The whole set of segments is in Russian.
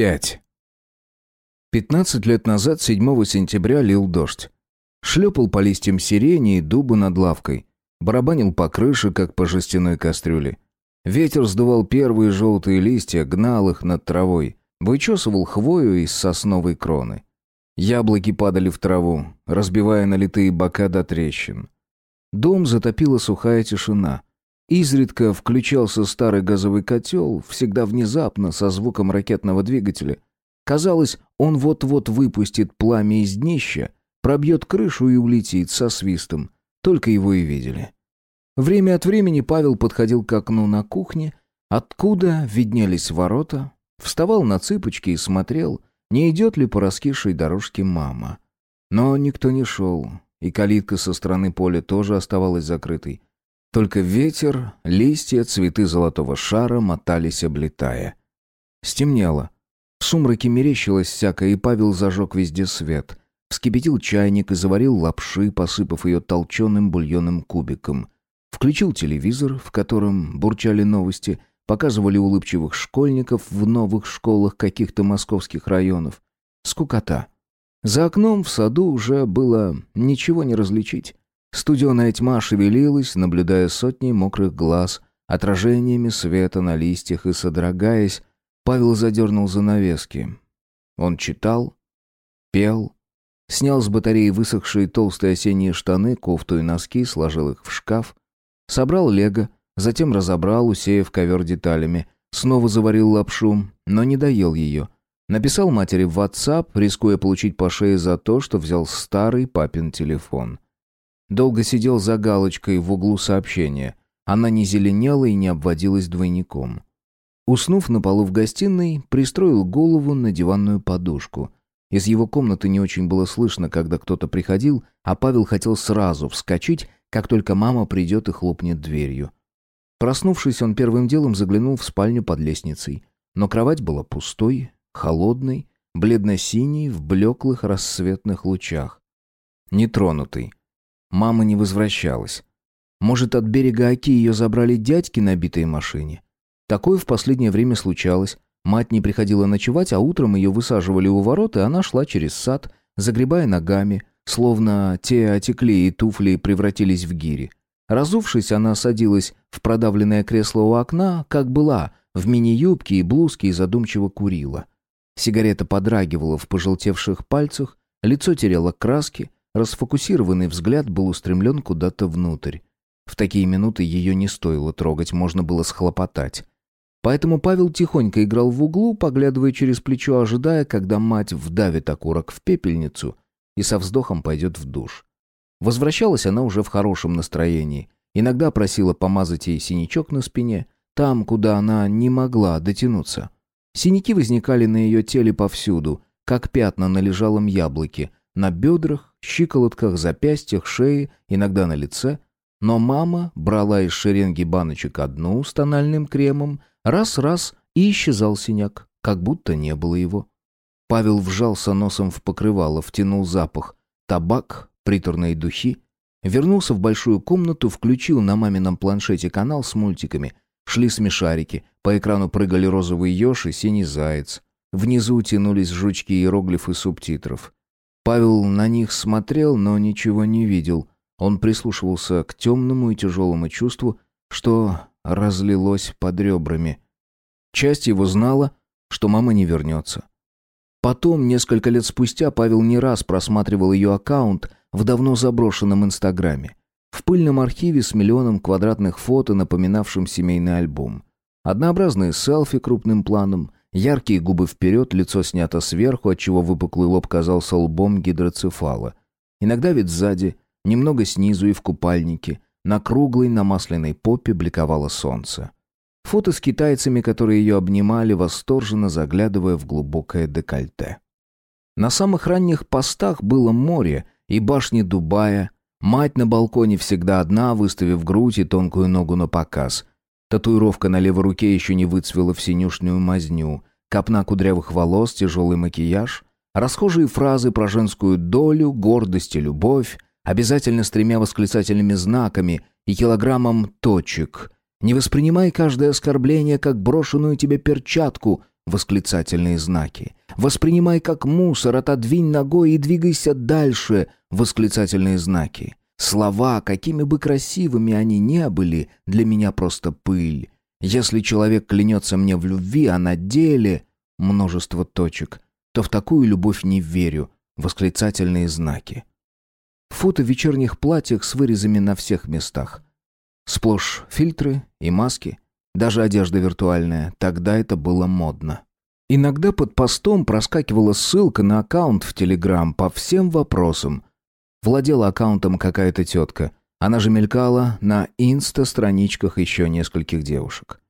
5. 15 лет назад, 7 сентября, лил дождь. Шлепал по листьям сирени и дуба над лавкой. Барабанил по крыше, как по жестяной кастрюле. Ветер сдувал первые желтые листья, гнал их над травой. Вычесывал хвою из сосновой кроны. Яблоки падали в траву, разбивая налитые бока до трещин. Дом затопила сухая тишина. Изредка включался старый газовый котел, всегда внезапно, со звуком ракетного двигателя. Казалось, он вот-вот выпустит пламя из днища, пробьет крышу и улетит со свистом. Только его и видели. Время от времени Павел подходил к окну на кухне, откуда виднелись ворота, вставал на цыпочки и смотрел, не идет ли по раскисшей дорожке мама. Но никто не шел, и калитка со стороны поля тоже оставалась закрытой. Только ветер, листья, цветы золотого шара мотались, облетая. Стемнело. В сумраке мерещилось всякое, и Павел зажег везде свет. Вскипятил чайник и заварил лапши, посыпав ее толченым бульонным кубиком. Включил телевизор, в котором бурчали новости, показывали улыбчивых школьников в новых школах каких-то московских районов. Скукота. За окном в саду уже было ничего не различить. Студеная тьма шевелилась, наблюдая сотни мокрых глаз, отражениями света на листьях и содрогаясь, Павел задернул занавески. Он читал, пел, снял с батареи высохшие толстые осенние штаны, кофту и носки, сложил их в шкаф, собрал лего, затем разобрал, усеяв ковер деталями, снова заварил лапшу, но не доел ее. Написал матери в WhatsApp, рискуя получить по шее за то, что взял старый папин телефон. Долго сидел за галочкой в углу сообщения. Она не зеленела и не обводилась двойником. Уснув на полу в гостиной, пристроил голову на диванную подушку. Из его комнаты не очень было слышно, когда кто-то приходил, а Павел хотел сразу вскочить, как только мама придет и хлопнет дверью. Проснувшись, он первым делом заглянул в спальню под лестницей. Но кровать была пустой, холодной, бледно-синей, в блеклых рассветных лучах. Нетронутый. Мама не возвращалась. Может, от берега Оки ее забрали дядьки на битой машине? Такое в последнее время случалось. Мать не приходила ночевать, а утром ее высаживали у ворот, и она шла через сад, загребая ногами, словно те отекли и туфли превратились в гири. Разувшись, она садилась в продавленное кресло у окна, как была, в мини-юбке и блузке и задумчиво курила. Сигарета подрагивала в пожелтевших пальцах, лицо теряло краски, Расфокусированный взгляд был устремлен куда-то внутрь. В такие минуты ее не стоило трогать, можно было схлопотать. Поэтому Павел тихонько играл в углу, поглядывая через плечо, ожидая, когда мать вдавит окурок в пепельницу и со вздохом пойдет в душ. Возвращалась она уже в хорошем настроении. Иногда просила помазать ей синячок на спине, там, куда она не могла дотянуться. Синяки возникали на ее теле повсюду, как пятна на лежалом яблоке, на бедрах, щиколотках, запястьях, шее, иногда на лице. Но мама брала из шеренги баночек одну с тональным кремом, раз-раз и исчезал синяк, как будто не было его. Павел вжался носом в покрывало, втянул запах. Табак, приторные духи. Вернулся в большую комнату, включил на мамином планшете канал с мультиками. Шли смешарики, по экрану прыгали розовый еж и синий заяц. Внизу тянулись жучки иероглифы субтитров. Павел на них смотрел, но ничего не видел. Он прислушивался к темному и тяжелому чувству, что разлилось под ребрами. Часть его знала, что мама не вернется. Потом, несколько лет спустя, Павел не раз просматривал ее аккаунт в давно заброшенном Инстаграме. В пыльном архиве с миллионом квадратных фото, напоминавшим семейный альбом. Однообразные селфи крупным планом, Яркие губы вперед, лицо снято сверху, отчего выпуклый лоб казался лбом гидроцефала. Иногда вид сзади, немного снизу и в купальнике. На круглой намасленной попе бликовало солнце. Фото с китайцами, которые ее обнимали, восторженно заглядывая в глубокое декольте. На самых ранних постах было море и башни Дубая. Мать на балконе всегда одна, выставив грудь и тонкую ногу на показ. Татуировка на левой руке еще не выцвела в синюшную мазню. Копна кудрявых волос, тяжелый макияж. Расхожие фразы про женскую долю, гордость и любовь. Обязательно с тремя восклицательными знаками и килограммом точек. Не воспринимай каждое оскорбление как брошенную тебе перчатку. Восклицательные знаки. Воспринимай как мусор, отодвинь ногой и двигайся дальше. Восклицательные знаки. Слова, какими бы красивыми они ни были, для меня просто пыль. Если человек клянется мне в любви, а на деле множество точек, то в такую любовь не верю. Восклицательные знаки. Фото в вечерних платьях с вырезами на всех местах. Сплошь фильтры и маски, даже одежда виртуальная, тогда это было модно. Иногда под постом проскакивала ссылка на аккаунт в Телеграм по всем вопросам. Владела аккаунтом какая-то тетка. Она же мелькала на инста-страничках еще нескольких девушек.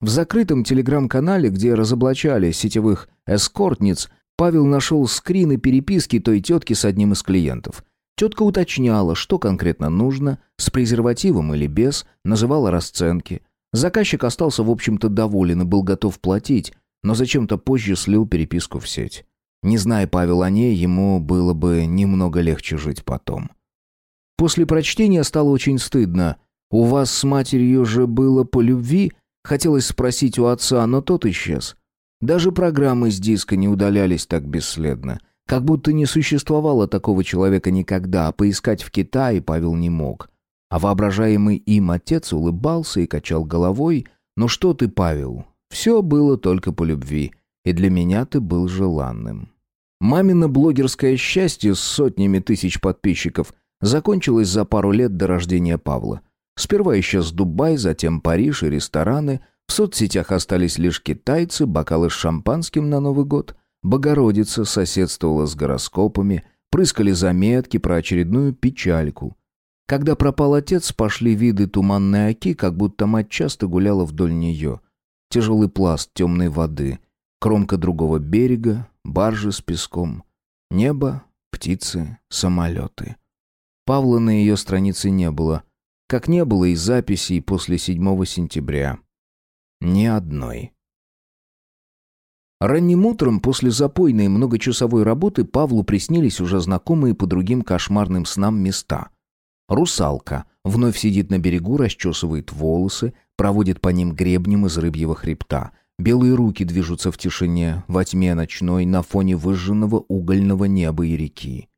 В закрытом телеграм-канале, где разоблачали сетевых эскортниц, Павел нашел скрины переписки той тетки с одним из клиентов. Тетка уточняла, что конкретно нужно, с презервативом или без, называла расценки. Заказчик остался, в общем-то, доволен и был готов платить, но зачем-то позже слил переписку в сеть. Не зная Павел о ней, ему было бы немного легче жить потом. После прочтения стало очень стыдно. «У вас с матерью же было по любви?» Хотелось спросить у отца, но тот исчез. Даже программы с диска не удалялись так бесследно. Как будто не существовало такого человека никогда, а поискать в Китае Павел не мог. А воображаемый им отец улыбался и качал головой. «Ну что ты, Павел, все было только по любви, и для меня ты был желанным». Мамино блогерское счастье с сотнями тысяч подписчиков закончилось за пару лет до рождения Павла. Сперва исчез Дубай, затем Париж и рестораны. В соцсетях остались лишь китайцы, бокалы с шампанским на Новый год – Богородица соседствовала с гороскопами, прыскали заметки про очередную печальку. Когда пропал отец, пошли виды туманной оки, как будто мать часто гуляла вдоль нее. Тяжелый пласт темной воды, кромка другого берега, баржи с песком, небо, птицы, самолеты. Павла на ее странице не было, как не было и записей после 7 сентября. Ни одной. Ранним утром после запойной многочасовой работы Павлу приснились уже знакомые по другим кошмарным снам места. Русалка вновь сидит на берегу, расчесывает волосы, проводит по ним гребнем из рыбьего хребта. Белые руки движутся в тишине, во тьме ночной, на фоне выжженного угольного неба и реки.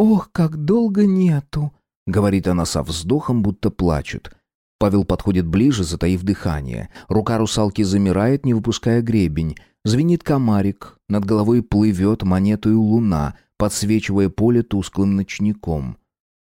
«Ох, как долго нету!» — говорит она со вздохом, будто плачет. Павел подходит ближе, затаив дыхание. Рука русалки замирает, не выпуская гребень. Звенит комарик, над головой плывет монетою луна, подсвечивая поле тусклым ночником.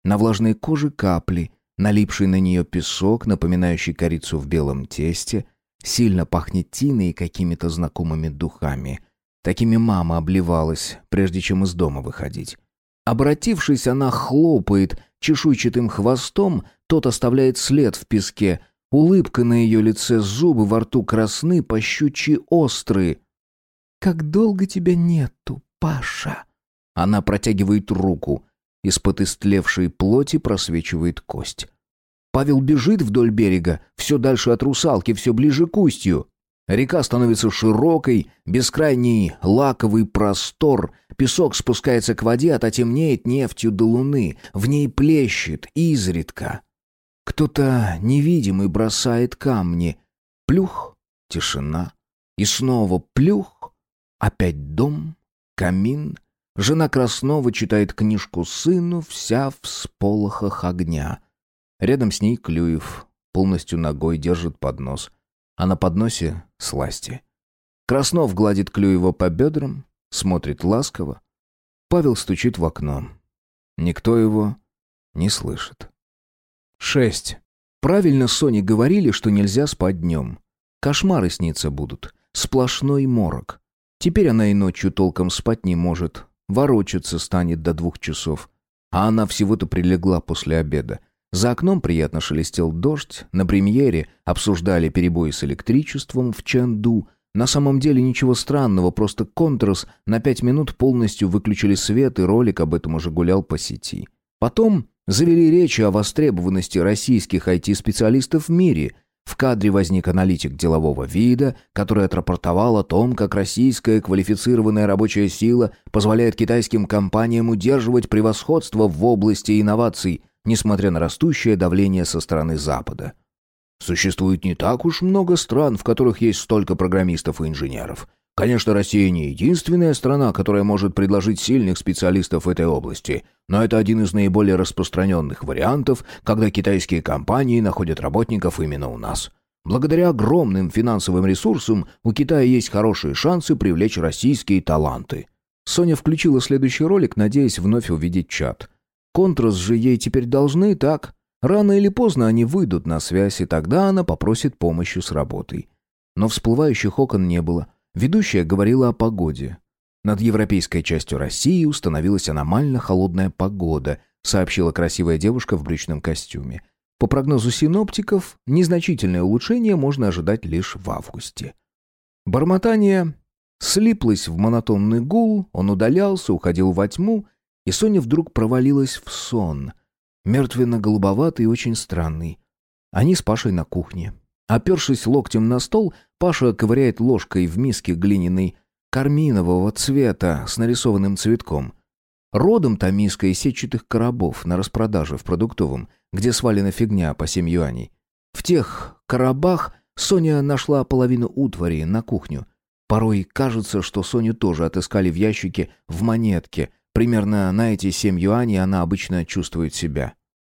На влажной коже капли, налипший на нее песок, напоминающий корицу в белом тесте, сильно пахнет тиной и какими-то знакомыми духами. Такими мама обливалась, прежде чем из дома выходить. Обратившись, она хлопает чешуйчатым хвостом, тот оставляет след в песке. Улыбка на ее лице, зубы во рту красны, пощучьи острые. Как долго тебя нету, Паша?» Она протягивает руку. Из-под истлевшей плоти просвечивает кость. Павел бежит вдоль берега, все дальше от русалки, все ближе к устью. Река становится широкой, бескрайний лаковый простор. Песок спускается к воде, а та темнеет нефтью до луны. В ней плещет изредка. Кто-то невидимый бросает камни. Плюх, тишина. И снова плюх, Опять дом, камин. Жена Краснова читает книжку сыну, вся в сполохах огня. Рядом с ней Клюев, полностью ногой держит поднос. А на подносе — сласти. Краснов гладит Клюева по бедрам, смотрит ласково. Павел стучит в окно. Никто его не слышит. Шесть. Правильно Соне говорили, что нельзя спать днем. Кошмары снится будут. Сплошной морок. Теперь она и ночью толком спать не может. Ворочаться станет до двух часов. А она всего-то прилегла после обеда. За окном приятно шелестел дождь. На премьере обсуждали перебои с электричеством в Чэнду. На самом деле ничего странного, просто Контрас на пять минут полностью выключили свет, и ролик об этом уже гулял по сети. Потом завели речи о востребованности российских IT-специалистов в мире – в кадре возник аналитик делового вида, который отрапортовал о том, как российская квалифицированная рабочая сила позволяет китайским компаниям удерживать превосходство в области инноваций, несмотря на растущее давление со стороны Запада. Существует не так уж много стран, в которых есть столько программистов и инженеров. Конечно, Россия не единственная страна, которая может предложить сильных специалистов в этой области, но это один из наиболее распространенных вариантов, когда китайские компании находят работников именно у нас. Благодаря огромным финансовым ресурсам у Китая есть хорошие шансы привлечь российские таланты. Соня включила следующий ролик, надеясь вновь увидеть чат. Контрас же ей теперь должны, так? Рано или поздно они выйдут на связь, и тогда она попросит помощи с работой. Но всплывающих окон не было – Ведущая говорила о погоде. Над европейской частью России установилась аномально холодная погода, сообщила красивая девушка в брючном костюме. По прогнозу синоптиков, незначительное улучшение можно ожидать лишь в августе. Бормотание слиплось в монотонный гул, он удалялся, уходил во тьму, и Соня вдруг провалилась в сон, мертвенно-голубоватый и очень странный. Они с Пашей на кухне. Опершись локтем на стол, Паша ковыряет ложкой в миске глиняной карминового цвета с нарисованным цветком. Родом та миска из сетчатых коробов на распродаже в продуктовом, где свалена фигня по 7 юаней. В тех коробах Соня нашла половину утвари на кухню. Порой кажется, что Соню тоже отыскали в ящике в монетке. Примерно на эти 7 юаней она обычно чувствует себя.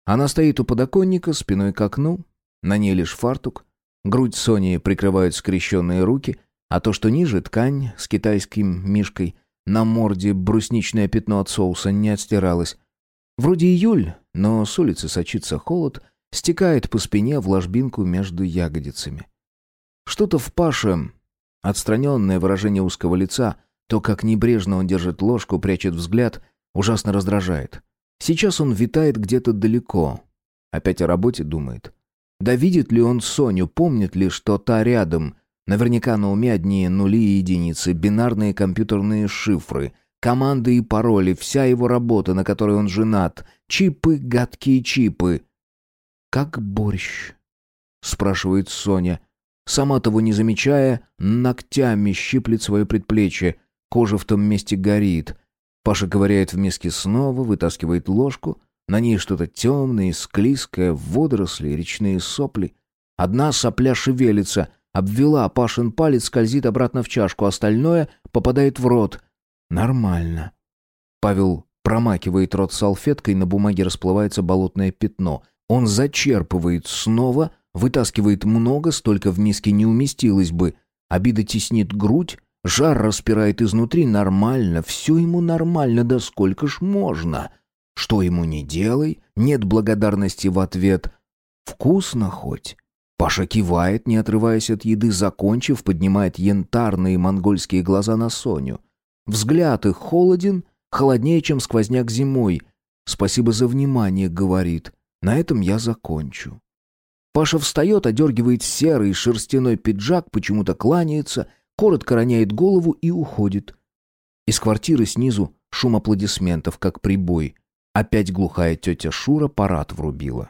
Она стоит у подоконника, спиной к окну, на ней лишь фартук, Грудь Сони прикрывают скрещенные руки, а то, что ниже, ткань с китайским мишкой, на морде брусничное пятно от соуса не отстиралось. Вроде июль, но с улицы сочится холод, стекает по спине в ложбинку между ягодицами. Что-то в Паше, отстраненное выражение узкого лица, то, как небрежно он держит ложку, прячет взгляд, ужасно раздражает. Сейчас он витает где-то далеко. Опять о работе думает. Да видит ли он Соню, помнит ли, что та рядом? Наверняка на уме одни нули и единицы, бинарные компьютерные шифры, команды и пароли, вся его работа, на которой он женат, чипы, гадкие чипы. «Как борщ?» — спрашивает Соня. Сама того не замечая, ногтями щиплет свое предплечье, кожа в том месте горит. Паша ковыряет в миске снова, вытаскивает ложку — на ней что-то темное, склизкое, водоросли, речные сопли. Одна сопля шевелится, обвела Пашин палец, скользит обратно в чашку, остальное попадает в рот. Нормально. Павел промакивает рот салфеткой, на бумаге расплывается болотное пятно. Он зачерпывает снова, вытаскивает много, столько в миске не уместилось бы. Обида теснит грудь, жар распирает изнутри, нормально, все ему нормально, да сколько ж можно. Что ему не делай, нет благодарности в ответ. Вкусно хоть. Паша кивает, не отрываясь от еды, закончив, поднимает янтарные монгольские глаза на Соню. Взгляд их холоден, холоднее, чем сквозняк зимой. «Спасибо за внимание», — говорит. «На этом я закончу». Паша встает, одергивает серый шерстяной пиджак, почему-то кланяется, коротко роняет голову и уходит. Из квартиры снизу шум аплодисментов, как прибой. Опять глухая тетя Шура парад врубила.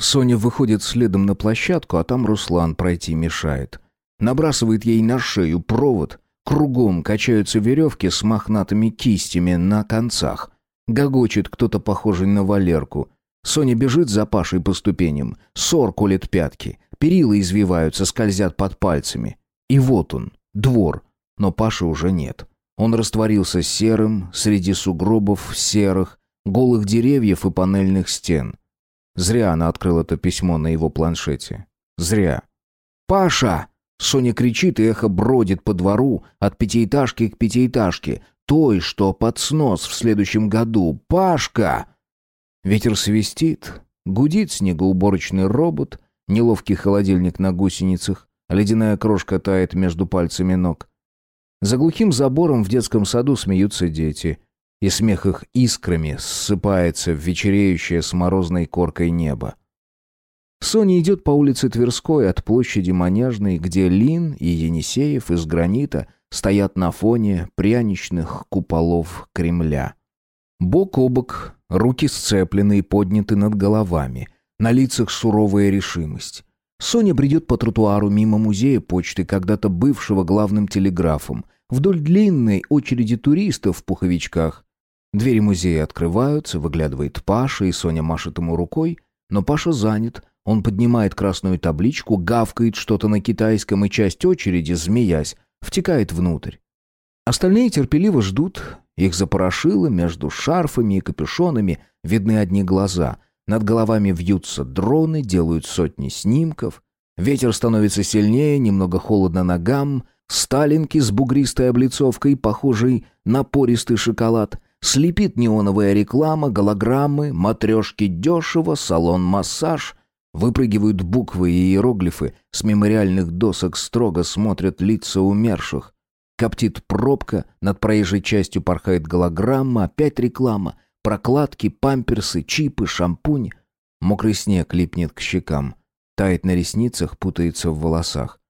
Соня выходит следом на площадку, а там Руслан пройти мешает. Набрасывает ей на шею провод. Кругом качаются веревки с мохнатыми кистями на концах. Гогочет кто-то похожий на Валерку. Соня бежит за Пашей по ступеням. Сор колет пятки. Перила извиваются, скользят под пальцами. И вот он, двор. Но Паши уже нет. Он растворился серым, среди сугробов серых, голых деревьев и панельных стен. Зря она открыла это письмо на его планшете. Зря. «Паша!» Соня кричит, и эхо бродит по двору от пятиэтажки к пятиэтажке, той, что под снос в следующем году. «Пашка!» Ветер свистит, гудит снегоуборочный робот, неловкий холодильник на гусеницах, ледяная крошка тает между пальцами ног. За глухим забором в детском саду смеются дети — и смех их искрами ссыпается в вечереющее с морозной коркой небо. Соня идет по улице Тверской от площади Манежной, где Лин и Енисеев из гранита стоят на фоне пряничных куполов Кремля. Бок о бок, руки сцеплены и подняты над головами, на лицах суровая решимость. Соня бредет по тротуару мимо музея почты, когда-то бывшего главным телеграфом, вдоль длинной очереди туристов в пуховичках, Двери музея открываются, выглядывает Паша, и Соня машет ему рукой, но Паша занят. Он поднимает красную табличку, гавкает что-то на китайском, и часть очереди, змеясь, втекает внутрь. Остальные терпеливо ждут, их запорошило между шарфами и капюшонами, видны одни глаза. Над головами вьются дроны, делают сотни снимков. Ветер становится сильнее, немного холодно ногам. Сталинки с бугристой облицовкой, похожей на пористый шоколад. Слепит неоновая реклама, голограммы, матрешки дешево, салон-массаж. Выпрыгивают буквы и иероглифы, с мемориальных досок строго смотрят лица умерших. Коптит пробка, над проезжей частью порхает голограмма, опять реклама. Прокладки, памперсы, чипы, шампунь. Мокрый снег липнет к щекам. Тает на ресницах, путается в волосах.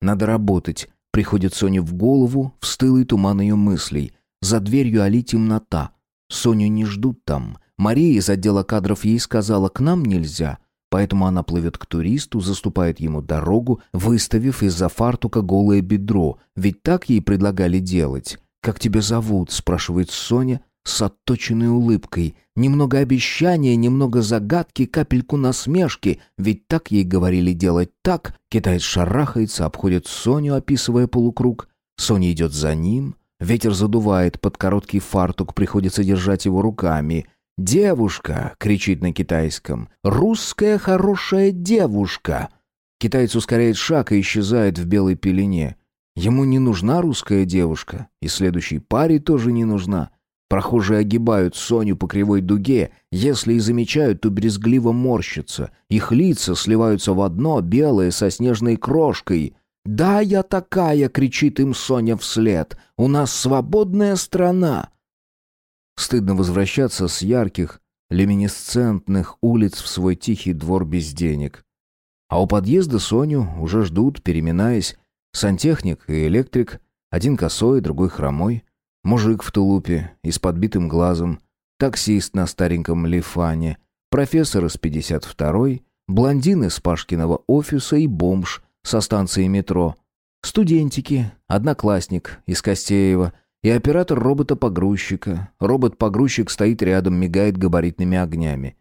Надо работать. Приходит Соне в голову, в стылый туман ее мыслей. За дверью Али темнота. Соню не ждут там. Мария из отдела кадров ей сказала, к нам нельзя. Поэтому она плывет к туристу, заступает ему дорогу, выставив из-за фартука голое бедро. Ведь так ей предлагали делать. «Как тебя зовут?» – спрашивает Соня с отточенной улыбкой. Немного обещания, немного загадки, капельку насмешки. Ведь так ей говорили делать так. Китаец шарахается, обходит Соню, описывая полукруг. Соня идет за ним. Ветер задувает, под короткий фартук приходится держать его руками – «Девушка!» — кричит на китайском. «Русская хорошая девушка!» Китаец ускоряет шаг и исчезает в белой пелене. Ему не нужна русская девушка, и следующей паре тоже не нужна. Прохожие огибают Соню по кривой дуге, если и замечают, то брезгливо морщатся. Их лица сливаются в одно, белое, со снежной крошкой. «Да, я такая!» — кричит им Соня вслед. «У нас свободная страна!» Стыдно возвращаться с ярких, люминесцентных улиц в свой тихий двор без денег. А у подъезда Соню уже ждут, переминаясь, сантехник и электрик, один косой, другой хромой, мужик в тулупе и с подбитым глазом, таксист на стареньком лифане, профессор из 52-й, блондин из Пашкиного офиса и бомж со станции метро, студентики, одноклассник из Костеева — и оператор робота-погрузчика. Робот-погрузчик стоит рядом, мигает габаритными огнями.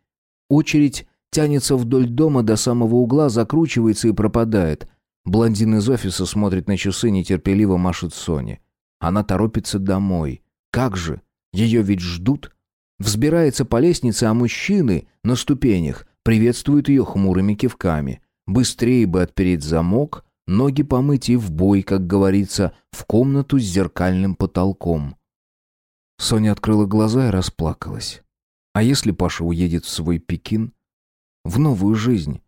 Очередь тянется вдоль дома до самого угла, закручивается и пропадает. Блондин из офиса смотрит на часы, нетерпеливо машет Соне. Она торопится домой. Как же? Ее ведь ждут. Взбирается по лестнице, а мужчины на ступенях приветствуют ее хмурыми кивками. Быстрее бы отпереть замок, Ноги помыть и в бой, как говорится, в комнату с зеркальным потолком. Соня открыла глаза и расплакалась. А если Паша уедет в свой Пекин? В новую жизнь?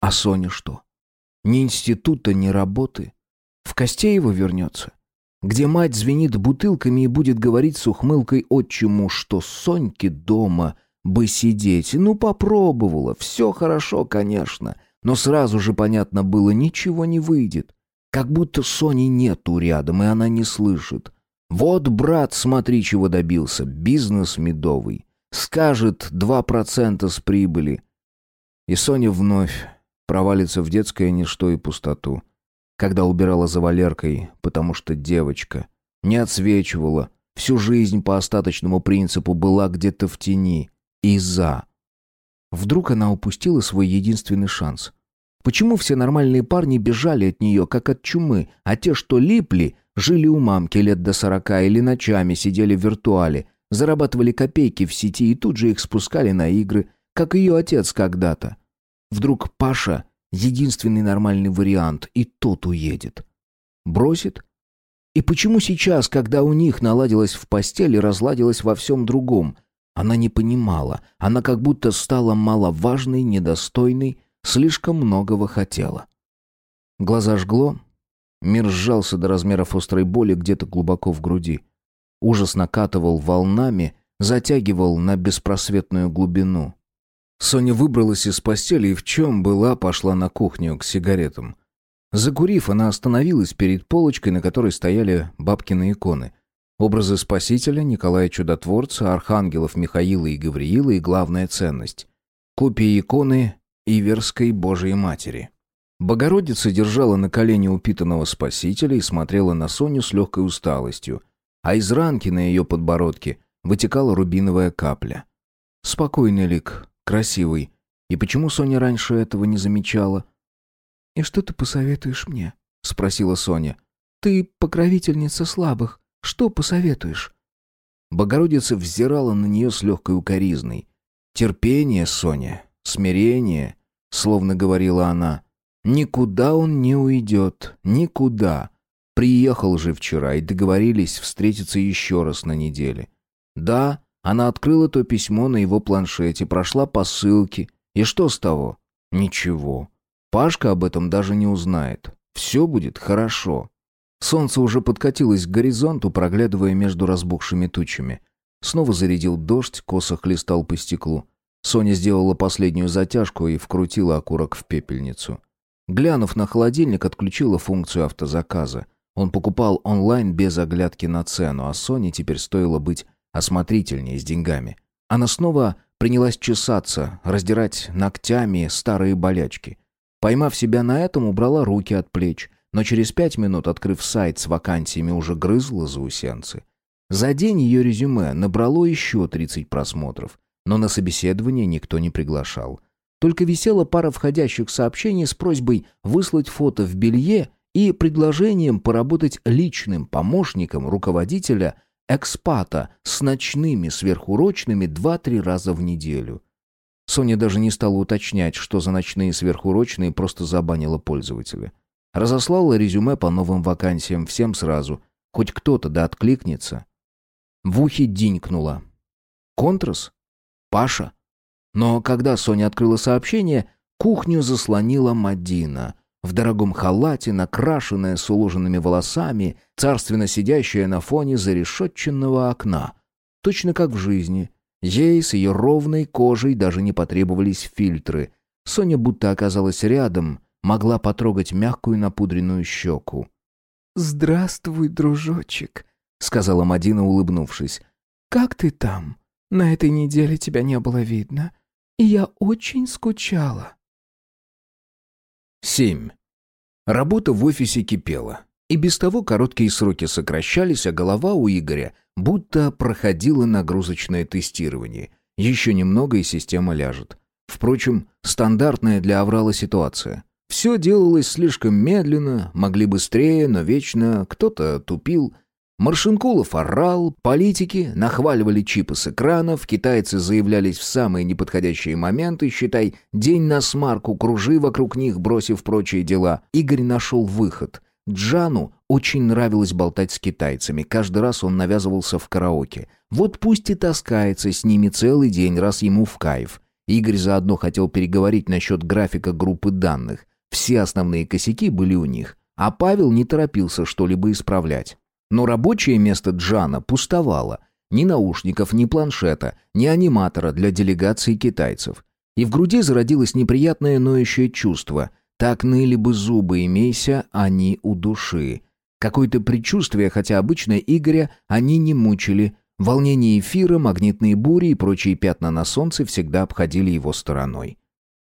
А Соня что? Ни института, ни работы. В Костеево вернется? Где мать звенит бутылками и будет говорить с ухмылкой отчиму, что Соньке дома бы сидеть. Ну, попробовала, все хорошо, конечно. — но сразу же понятно было, ничего не выйдет. Как будто Сони нету рядом, и она не слышит. Вот, брат, смотри, чего добился. Бизнес медовый. Скажет два процента с прибыли. И Соня вновь провалится в детское ничто и пустоту. Когда убирала за Валеркой, потому что девочка не отсвечивала, всю жизнь по остаточному принципу была где-то в тени и за. Вдруг она упустила свой единственный шанс. Почему все нормальные парни бежали от нее, как от чумы, а те, что липли, жили у мамки лет до сорока или ночами сидели в виртуале, зарабатывали копейки в сети и тут же их спускали на игры, как ее отец когда-то. Вдруг Паша — единственный нормальный вариант, и тот уедет. Бросит? И почему сейчас, когда у них наладилось в постели, разладилось во всем другом? Она не понимала. Она как будто стала маловажной, недостойной, слишком многого хотела. Глаза жгло. Мир сжался до размеров острой боли где-то глубоко в груди. Ужас накатывал волнами, затягивал на беспросветную глубину. Соня выбралась из постели и в чем была, пошла на кухню к сигаретам. Закурив, она остановилась перед полочкой, на которой стояли бабкины иконы. Образы Спасителя, Николая Чудотворца, архангелов Михаила и Гавриила и главная ценность. Копии иконы Иверской Божией Матери. Богородица держала на колене упитанного Спасителя и смотрела на Соню с легкой усталостью, а из ранки на ее подбородке вытекала рубиновая капля. Спокойный лик, красивый. И почему Соня раньше этого не замечала? «И что ты посоветуешь мне?» — спросила Соня. Ты покровительница слабых. Что посоветуешь?» Богородица взирала на нее с легкой укоризной. «Терпение, Соня, смирение», — словно говорила она. «Никуда он не уйдет, никуда. Приехал же вчера и договорились встретиться еще раз на неделе. Да, она открыла то письмо на его планшете, прошла по ссылке. И что с того? Ничего. Пашка об этом даже не узнает. Все будет хорошо. Солнце уже подкатилось к горизонту, проглядывая между разбухшими тучами. Снова зарядил дождь, косо хлестал по стеклу. Соня сделала последнюю затяжку и вкрутила окурок в пепельницу. Глянув на холодильник, отключила функцию автозаказа. Он покупал онлайн без оглядки на цену, а Соне теперь стоило быть осмотрительнее с деньгами. Она снова принялась чесаться, раздирать ногтями старые болячки. Поймав себя на этом, убрала руки от плеч, но через пять минут, открыв сайт с вакансиями, уже грызла заусенцы. За день ее резюме набрало еще 30 просмотров, но на собеседование никто не приглашал. Только висела пара входящих сообщений с просьбой выслать фото в белье и предложением поработать личным помощником руководителя экспата с ночными сверхурочными два-три раза в неделю. Соня даже не стала уточнять, что за ночные сверхурочные, просто забанила пользователя. Разослала резюме по новым вакансиям всем сразу. Хоть кто-то да откликнется. В ухе динькнуло. «Контрас? Паша?» Но когда Соня открыла сообщение, кухню заслонила Мадина. В дорогом халате, накрашенная с уложенными волосами, царственно сидящая на фоне зарешетченного окна. Точно как в жизни. Ей с ее ровной кожей даже не потребовались фильтры. Соня будто оказалась рядом, могла потрогать мягкую напудренную щеку. «Здравствуй, дружочек», — сказала Мадина, улыбнувшись. «Как ты там? На этой неделе тебя не было видно, и я очень скучала». 7. Работа в офисе кипела. И без того короткие сроки сокращались, а голова у Игоря будто проходила нагрузочное тестирование. Еще немного и система ляжет. Впрочем, стандартная для Аврала ситуация. Все делалось слишком медленно, могли быстрее, но вечно кто-то тупил. Маршинкулов орал, политики нахваливали чипы с экранов, китайцы заявлялись в самые неподходящие моменты, считай, день на смарку, кружи вокруг них, бросив прочие дела. Игорь нашел выход. Джану очень нравилось болтать с китайцами, каждый раз он навязывался в караоке. Вот пусть и таскается с ними целый день, раз ему в кайф. Игорь заодно хотел переговорить насчет графика группы данных. Все основные косяки были у них, а Павел не торопился что-либо исправлять. Но рабочее место Джана пустовало. Ни наушников, ни планшета, ни аниматора для делегации китайцев. И в груди зародилось неприятное ноющее чувство. Так ныли бы зубы, имейся они у души. Какое-то предчувствие, хотя обычно Игоря они не мучили. Волнение эфира, магнитные бури и прочие пятна на солнце всегда обходили его стороной.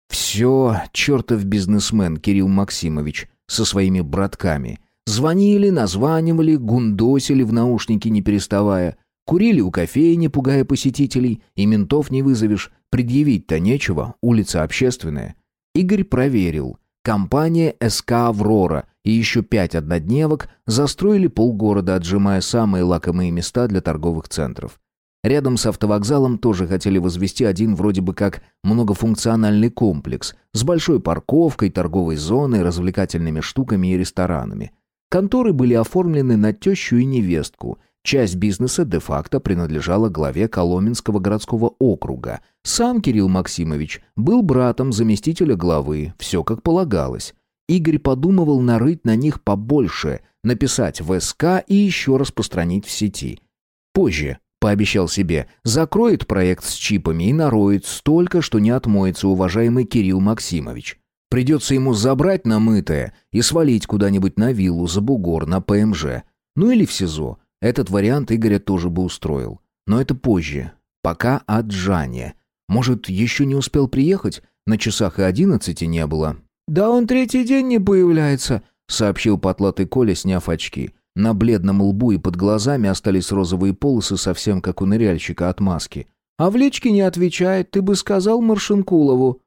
Все, чертов бизнесмен Кирилл Максимович со своими братками. Звонили, названивали, гундосили в наушники не переставая. Курили у кофейни, пугая посетителей, и ментов не вызовешь. Предъявить-то нечего, улица общественная. Игорь проверил. Компания СК «Аврора» и еще пять однодневок застроили полгорода, отжимая самые лакомые места для торговых центров. Рядом с автовокзалом тоже хотели возвести один вроде бы как многофункциональный комплекс с большой парковкой, торговой зоной, развлекательными штуками и ресторанами. Конторы были оформлены на тещу и невестку. Часть бизнеса де-факто принадлежала главе Коломенского городского округа. Сам Кирилл Максимович был братом заместителя главы, все как полагалось. Игорь подумывал нарыть на них побольше, написать в СК и еще распространить в сети. Позже, Пообещал себе, закроет проект с чипами и нароет столько, что не отмоется уважаемый Кирилл Максимович. Придется ему забрать намытое и свалить куда-нибудь на виллу за бугор на ПМЖ. Ну или в СИЗО. Этот вариант Игоря тоже бы устроил. Но это позже. Пока от Джане. Может, еще не успел приехать? На часах и одиннадцати не было. «Да он третий день не появляется», — сообщил потлатый Коля, сняв очки. На бледном лбу и под глазами остались розовые полосы, совсем как у ныряльщика от маски. «А в личке не отвечает, ты бы сказал Маршинкулову».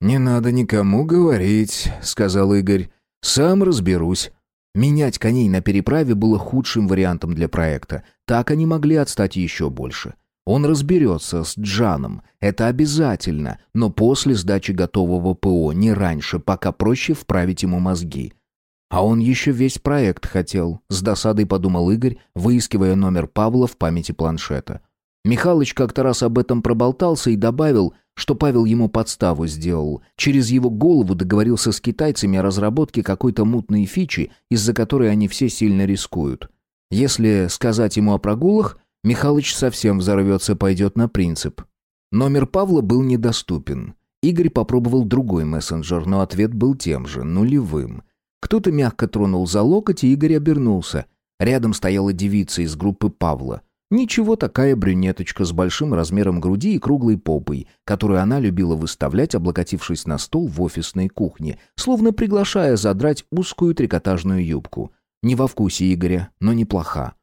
«Не надо никому говорить», — сказал Игорь. «Сам разберусь». Менять коней на переправе было худшим вариантом для проекта. Так они могли отстать еще больше. Он разберется с Джаном, это обязательно, но после сдачи готового ПО, не раньше, пока проще вправить ему мозги. А он еще весь проект хотел, с досадой подумал Игорь, выискивая номер Павла в памяти планшета. Михалыч как-то раз об этом проболтался и добавил, что Павел ему подставу сделал. Через его голову договорился с китайцами о разработке какой-то мутной фичи, из-за которой они все сильно рискуют. Если сказать ему о прогулах, Михалыч совсем взорвется, пойдет на принцип. Номер Павла был недоступен. Игорь попробовал другой мессенджер, но ответ был тем же, нулевым. Кто-то мягко тронул за локоть, и Игорь обернулся. Рядом стояла девица из группы Павла. Ничего такая брюнеточка с большим размером груди и круглой попой, которую она любила выставлять, облокотившись на стол в офисной кухне, словно приглашая задрать узкую трикотажную юбку. Не во вкусе Игоря, но неплоха.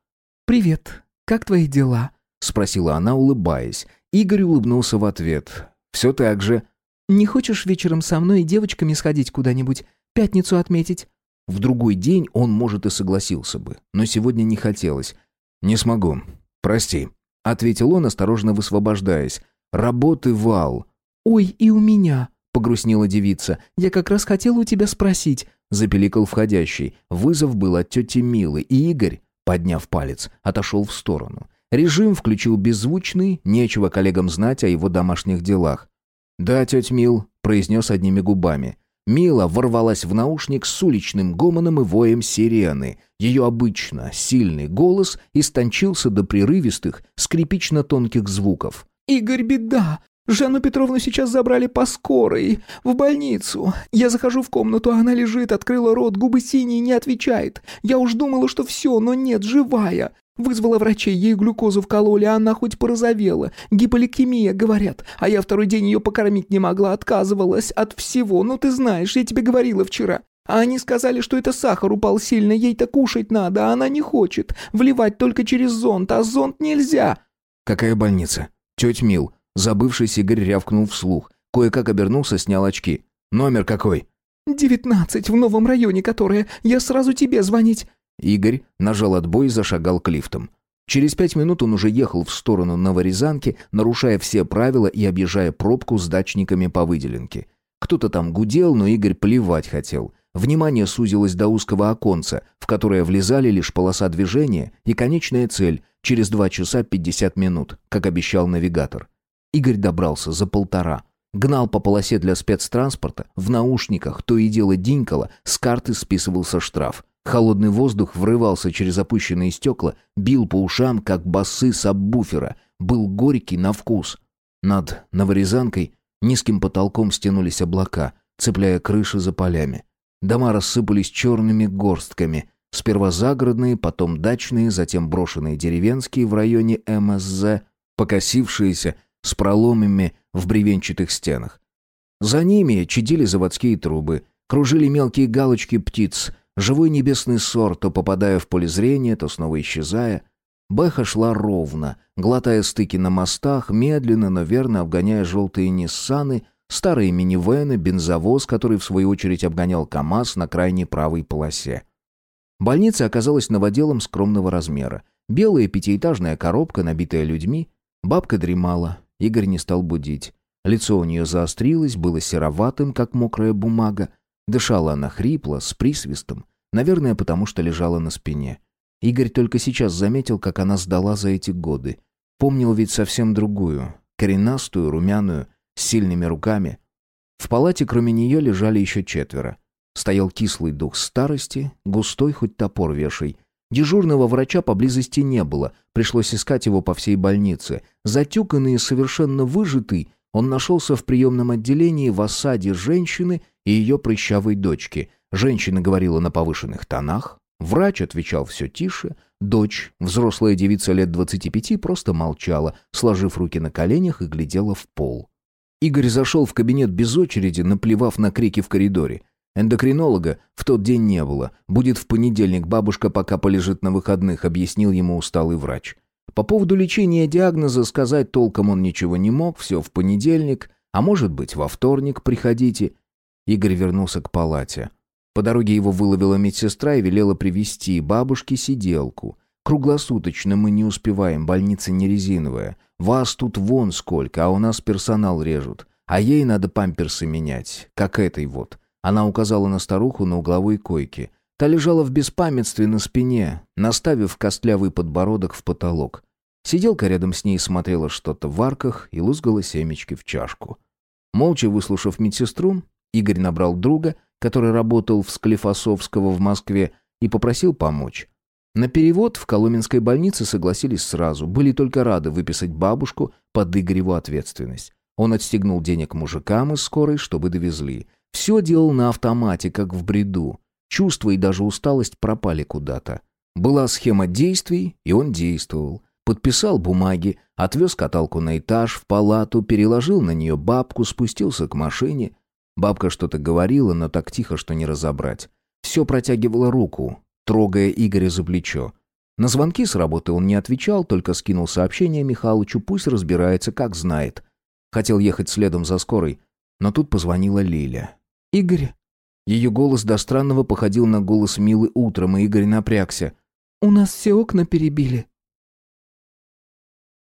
«Привет», «Как твои дела?» — спросила она, улыбаясь. Игорь улыбнулся в ответ. «Все так же». «Не хочешь вечером со мной и девочками сходить куда-нибудь? Пятницу отметить?» В другой день он, может, и согласился бы, но сегодня не хотелось. «Не смогу. Прости», — ответил он, осторожно высвобождаясь. «Работы вал». «Ой, и у меня», — погрустнела девица. «Я как раз хотела у тебя спросить», — запеликал входящий. Вызов был от тети Милы, и Игорь Подняв палец, отошел в сторону. Режим включил беззвучный, нечего коллегам знать о его домашних делах. «Да, тетя Мил», — произнес одними губами. Мила ворвалась в наушник с уличным гомоном и воем сирены. Ее обычно сильный голос истончился до прерывистых, скрипично-тонких звуков. «Игорь, беда! Жанну Петровну сейчас забрали по скорой, в больницу. Я захожу в комнату, а она лежит, открыла рот, губы синие, не отвечает. Я уж думала, что все, но нет, живая. Вызвала врачей, ей глюкозу вкололи, а она хоть порозовела. Гиполикемия, говорят. А я второй день ее покормить не могла, отказывалась от всего. Ну ты знаешь, я тебе говорила вчера. А они сказали, что это сахар упал сильно, ей-то кушать надо, а она не хочет. Вливать только через зонт, а зонт нельзя. Какая больница? Тетя Мил. Забывшись, Игорь рявкнул вслух. Кое-как обернулся, снял очки. «Номер какой?» «Девятнадцать, в новом районе которое. Я сразу тебе звонить». Игорь нажал отбой и зашагал к лифтам. Через пять минут он уже ехал в сторону Новорязанки, нарушая все правила и объезжая пробку с дачниками по выделенке. Кто-то там гудел, но Игорь плевать хотел. Внимание сузилось до узкого оконца, в которое влезали лишь полоса движения и конечная цель через два часа пятьдесят минут, как обещал навигатор. Игорь добрался за полтора. Гнал по полосе для спецтранспорта, в наушниках, то и дело динькало, с карты списывался штраф. Холодный воздух врывался через опущенные стекла, бил по ушам, как басы саббуфера, был горький на вкус. Над Новорязанкой низким потолком стянулись облака, цепляя крыши за полями. Дома рассыпались черными горстками. Сперва загородные, потом дачные, затем брошенные деревенские в районе МСЗ, покосившиеся, с проломами в бревенчатых стенах. За ними чадили заводские трубы, кружили мелкие галочки птиц, живой небесный сор, то попадая в поле зрения, то снова исчезая. Бэха шла ровно, глотая стыки на мостах, медленно, но верно обгоняя желтые Ниссаны, старые минивены, бензовоз, который в свою очередь обгонял КАМАЗ на крайней правой полосе. Больница оказалась новоделом скромного размера. Белая пятиэтажная коробка, набитая людьми. Бабка дремала, Игорь не стал будить. Лицо у нее заострилось, было сероватым, как мокрая бумага. Дышала она хрипло, с присвистом. Наверное, потому что лежала на спине. Игорь только сейчас заметил, как она сдала за эти годы. Помнил ведь совсем другую. Коренастую, румяную, с сильными руками. В палате кроме нее лежали еще четверо. Стоял кислый дух старости, густой хоть топор вешай, Дежурного врача поблизости не было, пришлось искать его по всей больнице. Затюканный и совершенно выжатый, он нашелся в приемном отделении в осаде женщины и ее прыщавой дочки. Женщина говорила на повышенных тонах, врач отвечал все тише, дочь, взрослая девица лет двадцати пяти, просто молчала, сложив руки на коленях и глядела в пол. Игорь зашел в кабинет без очереди, наплевав на крики в коридоре. Эндокринолога в тот день не было. Будет в понедельник, бабушка пока полежит на выходных, объяснил ему усталый врач. По поводу лечения диагноза сказать толком он ничего не мог, все в понедельник, а может быть во вторник приходите. Игорь вернулся к палате. По дороге его выловила медсестра и велела привести бабушке сиделку. Круглосуточно мы не успеваем, больница не резиновая. Вас тут вон сколько, а у нас персонал режут. А ей надо памперсы менять, как этой вот. Она указала на старуху на угловой койке. Та лежала в беспамятстве на спине, наставив костлявый подбородок в потолок. Сиделка рядом с ней смотрела что-то в арках и лузгала семечки в чашку. Молча выслушав медсестру, Игорь набрал друга, который работал в Склифосовского в Москве, и попросил помочь. На перевод в Коломенской больнице согласились сразу, были только рады выписать бабушку под Игореву ответственность. Он отстегнул денег мужикам из скорой, чтобы довезли. Все делал на автомате, как в бреду. Чувства и даже усталость пропали куда-то. Была схема действий, и он действовал. Подписал бумаги, отвез каталку на этаж, в палату, переложил на нее бабку, спустился к машине. Бабка что-то говорила, но так тихо, что не разобрать. Все протягивала руку, трогая Игоря за плечо. На звонки с работы он не отвечал, только скинул сообщение Михалычу, пусть разбирается, как знает. Хотел ехать следом за скорой, но тут позвонила Лиля. «Игорь?» Ее голос до странного походил на голос Милы утром, и Игорь напрягся. «У нас все окна перебили».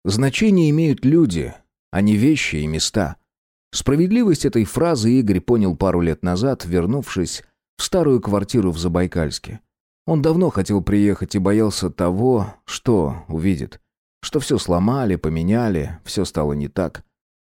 Значение имеют люди, а не вещи и места. Справедливость этой фразы Игорь понял пару лет назад, вернувшись в старую квартиру в Забайкальске. Он давно хотел приехать и боялся того, что увидит. Что все сломали, поменяли, все стало не так.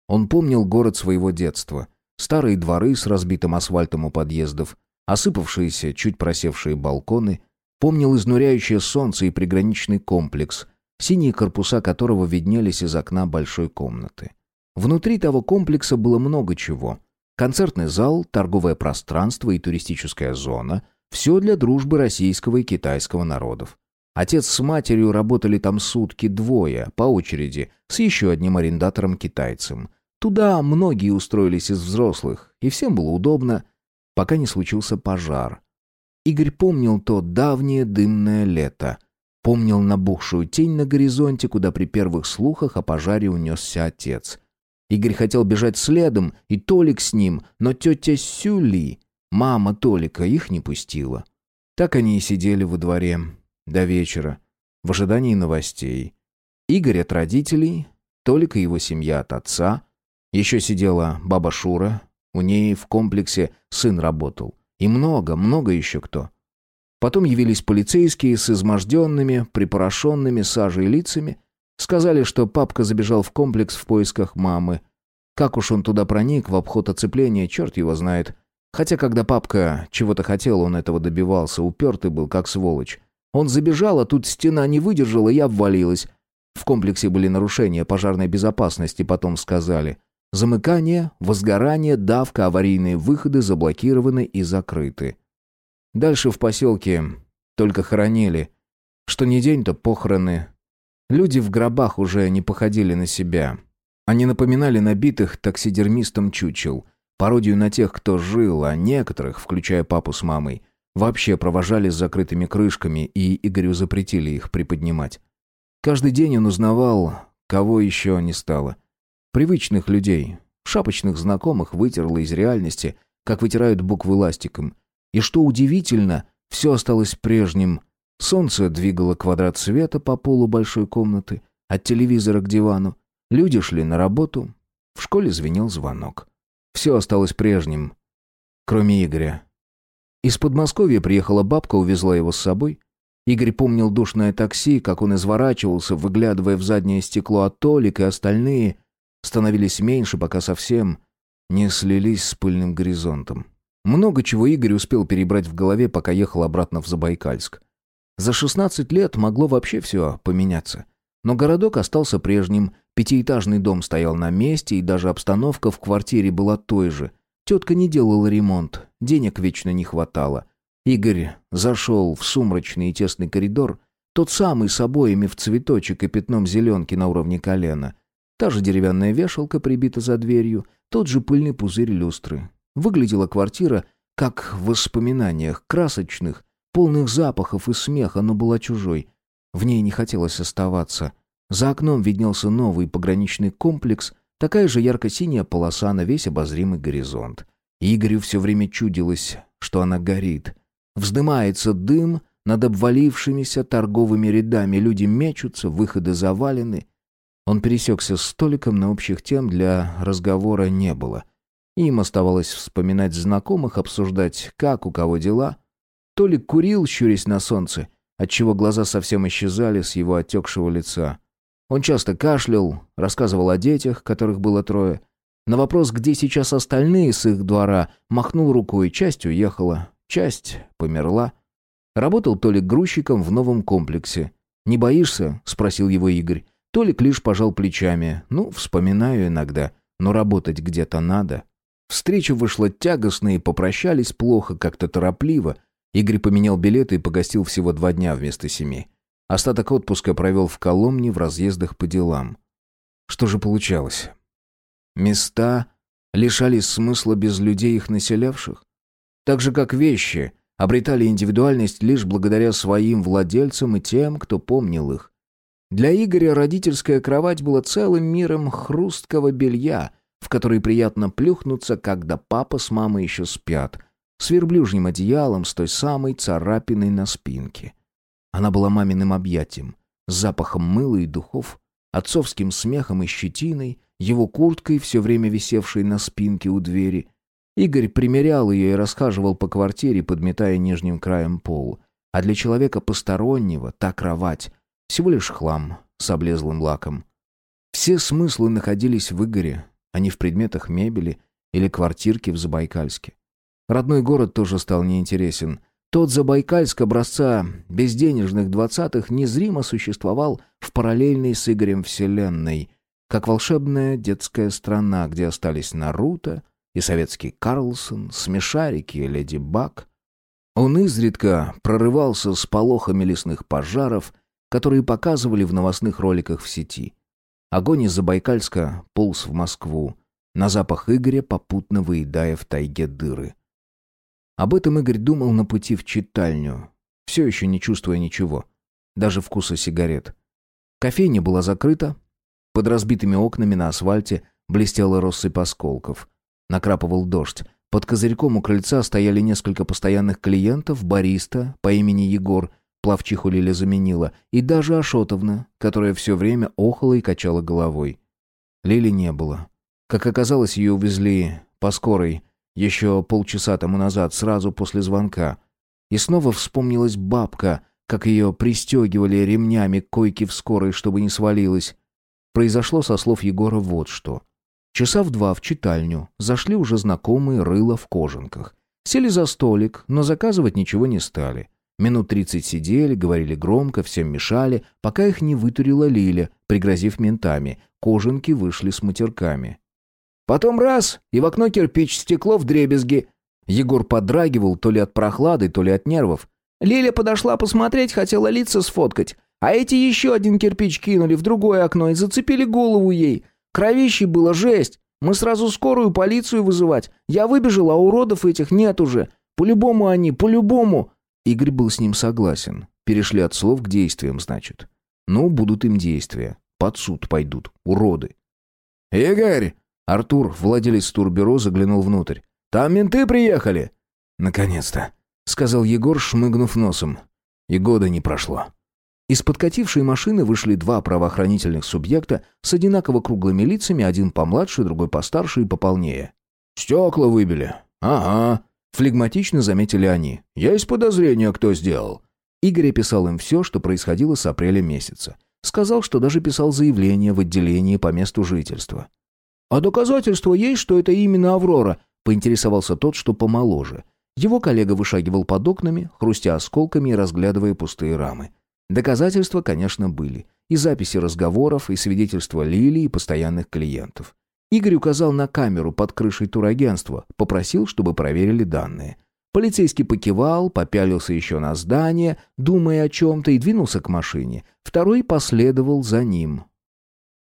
Он помнил город своего детства. Старые дворы с разбитым асфальтом у подъездов, осыпавшиеся, чуть просевшие балконы. Помнил изнуряющее солнце и приграничный комплекс, синие корпуса которого виднелись из окна большой комнаты. Внутри того комплекса было много чего. Концертный зал, торговое пространство и туристическая зона — все для дружбы российского и китайского народов. Отец с матерью работали там сутки двое, по очереди, с еще одним арендатором-китайцем. Туда многие устроились из взрослых, и всем было удобно, пока не случился пожар. Игорь помнил то давнее дымное лето. Помнил набухшую тень на горизонте, куда при первых слухах о пожаре унесся отец. Игорь хотел бежать следом, и Толик с ним, но тетя Сюли Мама Толика их не пустила. Так они и сидели во дворе до вечера, в ожидании новостей. Игорь от родителей, Толик и его семья от отца. Еще сидела баба Шура, у ней в комплексе сын работал. И много, много еще кто. Потом явились полицейские с изможденными, припорошенными сажей лицами. Сказали, что папка забежал в комплекс в поисках мамы. Как уж он туда проник, в обход оцепления, черт его знает. Хотя, когда папка чего-то хотел, он этого добивался, упертый был, как сволочь. Он забежал, а тут стена не выдержала и обвалилась. В комплексе были нарушения пожарной безопасности, потом сказали. Замыкание, возгорание, давка, аварийные выходы заблокированы и закрыты. Дальше в поселке только хоронили. Что не день, то похороны. Люди в гробах уже не походили на себя. Они напоминали набитых таксидермистом чучел – Пародию на тех, кто жил, а некоторых, включая папу с мамой, вообще провожали с закрытыми крышками, и Игорю запретили их приподнимать. Каждый день он узнавал, кого еще не стало. Привычных людей, шапочных знакомых вытерло из реальности, как вытирают буквы ластиком. И что удивительно, все осталось прежним. Солнце двигало квадрат света по полу большой комнаты, от телевизора к дивану. Люди шли на работу. В школе звенел звонок. Все осталось прежним, кроме Игоря. Из Подмосковья приехала бабка, увезла его с собой. Игорь помнил душное такси, как он изворачивался, выглядывая в заднее стекло, а Толик и остальные становились меньше, пока совсем не слились с пыльным горизонтом. Много чего Игорь успел перебрать в голове, пока ехал обратно в Забайкальск. За 16 лет могло вообще все поменяться. Но городок остался прежним, Пятиэтажный дом стоял на месте, и даже обстановка в квартире была той же. Тетка не делала ремонт, денег вечно не хватало. Игорь зашел в сумрачный и тесный коридор, тот самый с обоями в цветочек и пятном зеленки на уровне колена. Та же деревянная вешалка прибита за дверью, тот же пыльный пузырь люстры. Выглядела квартира, как в воспоминаниях, красочных, полных запахов и смеха, но была чужой. В ней не хотелось оставаться. За окном виднелся новый пограничный комплекс, такая же ярко-синяя полоса на весь обозримый горизонт. Игорю все время чудилось, что она горит. Вздымается дым над обвалившимися торговыми рядами, люди мечутся, выходы завалены. Он пересекся с столиком, но общих тем для разговора не было. Им оставалось вспоминать знакомых, обсуждать, как у кого дела. Толик курил, щурясь на солнце, отчего глаза совсем исчезали с его отекшего лица. Он часто кашлял, рассказывал о детях, которых было трое. На вопрос, где сейчас остальные с их двора, махнул рукой, часть уехала, часть померла. Работал Толик грузчиком в новом комплексе. «Не боишься?» — спросил его Игорь. Толик лишь пожал плечами. «Ну, вспоминаю иногда, но работать где-то надо». Встреча вышла тягостной, и попрощались плохо, как-то торопливо. Игорь поменял билеты и погостил всего два дня вместо семи. Остаток отпуска провел в Коломне в разъездах по делам. Что же получалось? Места лишались смысла без людей, их населявших? Так же, как вещи обретали индивидуальность лишь благодаря своим владельцам и тем, кто помнил их. Для Игоря родительская кровать была целым миром хрусткого белья, в который приятно плюхнуться, когда папа с мамой еще спят, с верблюжьим одеялом, с той самой царапиной на спинке. Она была маминым объятием, с запахом мыла и духов, отцовским смехом и щетиной, его курткой, все время висевшей на спинке у двери. Игорь примерял ее и расхаживал по квартире, подметая нижним краем пол. А для человека постороннего та кровать — всего лишь хлам с облезлым лаком. Все смыслы находились в Игоре, а не в предметах мебели или квартирке в Забайкальске. Родной город тоже стал неинтересен. Тот Забайкальск образца безденежных двадцатых незримо существовал в параллельной с Игорем вселенной, как волшебная детская страна, где остались Наруто и советский Карлсон, смешарики и Леди Баг. Он изредка прорывался с полохами лесных пожаров, которые показывали в новостных роликах в сети. Огонь из Забайкальска полз в Москву, на запах Игоря попутно выедая в тайге дыры. Об этом Игорь думал на пути в читальню, все еще не чувствуя ничего, даже вкуса сигарет. Кофейня была закрыта, под разбитыми окнами на асфальте блестела россыпь осколков. Накрапывал дождь. Под козырьком у крыльца стояли несколько постоянных клиентов, бариста по имени Егор, плавчиху Лиля заменила, и даже Ашотовна, которая все время охала и качала головой. Лили не было. Как оказалось, ее увезли по скорой еще полчаса тому назад, сразу после звонка. И снова вспомнилась бабка, как ее пристегивали ремнями к койке в скорой, чтобы не свалилась. Произошло со слов Егора вот что. Часа в два в читальню зашли уже знакомые рыла в кожанках. Сели за столик, но заказывать ничего не стали. Минут тридцать сидели, говорили громко, всем мешали, пока их не вытурила Лиля, пригрозив ментами. Кожанки вышли с матерками. Потом раз, и в окно кирпич, стекло в дребезги. Егор подрагивал то ли от прохлады, то ли от нервов. Лиля подошла посмотреть, хотела лица сфоткать. А эти еще один кирпич кинули в другое окно и зацепили голову ей. Кровищей было жесть. Мы сразу скорую полицию вызывать. Я выбежал, а уродов этих нет уже. По-любому они, по-любому. Игорь был с ним согласен. Перешли от слов к действиям, значит. Ну, будут им действия. Под суд пойдут, уроды. «Игорь!» Артур, владелец турбюро, заглянул внутрь. «Там менты приехали!» «Наконец-то!» — сказал Егор, шмыгнув носом. И года не прошло. Из подкатившей машины вышли два правоохранительных субъекта с одинаково круглыми лицами, один помладше, другой постарше и пополнее. «Стекла выбили». «Ага», — флегматично заметили они. «Есть подозрение, кто сделал». Игорь описал им все, что происходило с апреля месяца. Сказал, что даже писал заявление в отделении по месту жительства. «А доказательства есть, что это именно Аврора?» — поинтересовался тот, что помоложе. Его коллега вышагивал под окнами, хрустя осколками и разглядывая пустые рамы. Доказательства, конечно, были. И записи разговоров, и свидетельства Лилии, и постоянных клиентов. Игорь указал на камеру под крышей турагентства, попросил, чтобы проверили данные. Полицейский покивал, попялился еще на здание, думая о чем-то, и двинулся к машине. Второй последовал за ним.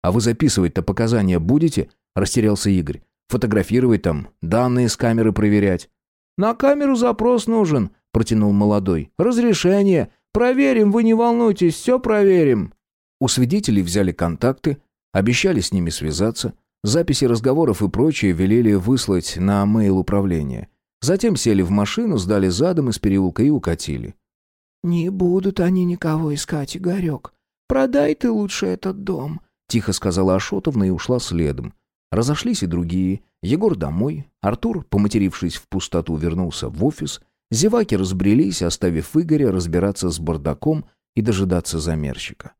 «А вы записывать-то показания будете?» Растерялся Игорь. Фотографировать там, данные с камеры проверять. На камеру запрос нужен, протянул молодой. Разрешение. Проверим, вы не волнуйтесь, все проверим. У свидетелей взяли контакты, обещали с ними связаться. Записи разговоров и прочее велели выслать на мейл управления. Затем сели в машину, сдали задом из переулка и укатили. «Не будут они никого искать, Игорек. Продай ты лучше этот дом», — тихо сказала Ашотовна и ушла следом. Разошлись и другие. Егор домой. Артур, поматерившись в пустоту, вернулся в офис. Зеваки разбрелись, оставив Игоря разбираться с бардаком и дожидаться замерщика.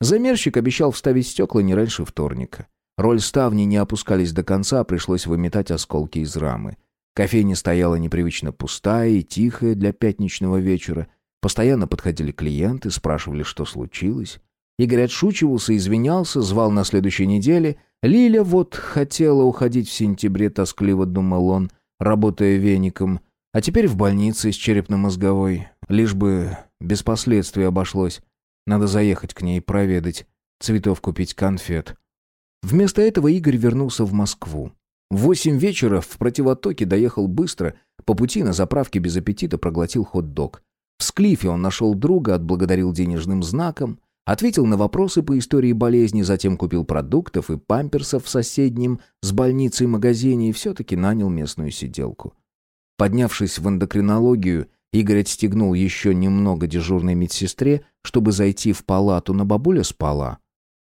Замерщик обещал вставить стекла не раньше вторника. Роль ставни не опускались до конца, пришлось выметать осколки из рамы. Кофейня стояла непривычно пустая и тихая для пятничного вечера. Постоянно подходили клиенты, спрашивали, что случилось. Игорь отшучивался, извинялся, звал на следующей неделе. Лиля вот хотела уходить в сентябре, тоскливо думал он, работая веником. А теперь в больнице с черепно-мозговой. Лишь бы без последствий обошлось. Надо заехать к ней проведать, цветов купить, конфет. Вместо этого Игорь вернулся в Москву. В восемь вечера в противотоке доехал быстро, по пути на заправке без аппетита проглотил хот-дог. В Склифе он нашел друга, отблагодарил денежным знаком, ответил на вопросы по истории болезни, затем купил продуктов и памперсов в соседнем с больницей магазине и все-таки нанял местную сиделку. Поднявшись в эндокринологию, Игорь отстегнул еще немного дежурной медсестре, чтобы зайти в палату, но бабуля спала.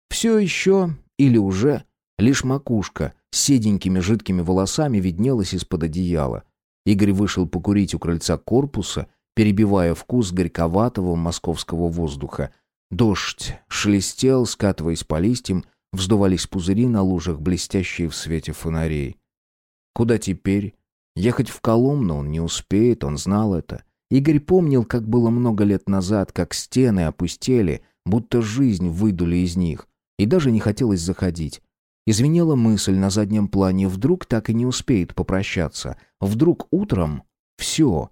Все еще, или уже, лишь макушка с седенькими жидкими волосами виднелась из-под одеяла. Игорь вышел покурить у крыльца корпуса перебивая вкус горьковатого московского воздуха. Дождь шелестел, скатываясь по листьям, вздувались пузыри на лужах, блестящие в свете фонарей. Куда теперь? Ехать в Коломну он не успеет, он знал это. Игорь помнил, как было много лет назад, как стены опустели, будто жизнь выдули из них. И даже не хотелось заходить. Извинела мысль на заднем плане, вдруг так и не успеет попрощаться. Вдруг утром все,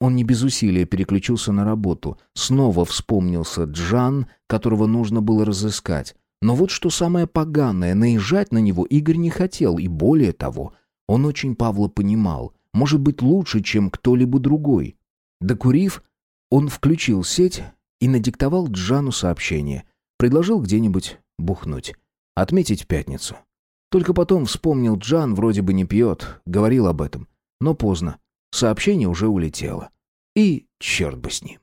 он не без усилия переключился на работу. Снова вспомнился Джан, которого нужно было разыскать. Но вот что самое поганое, наезжать на него Игорь не хотел, и более того, он очень Павла понимал, может быть лучше, чем кто-либо другой. Докурив, он включил сеть и надиктовал Джану сообщение. Предложил где-нибудь бухнуть. Отметить пятницу. Только потом вспомнил, Джан вроде бы не пьет, говорил об этом. Но поздно. Сообщение уже улетело. И черт бы с ним.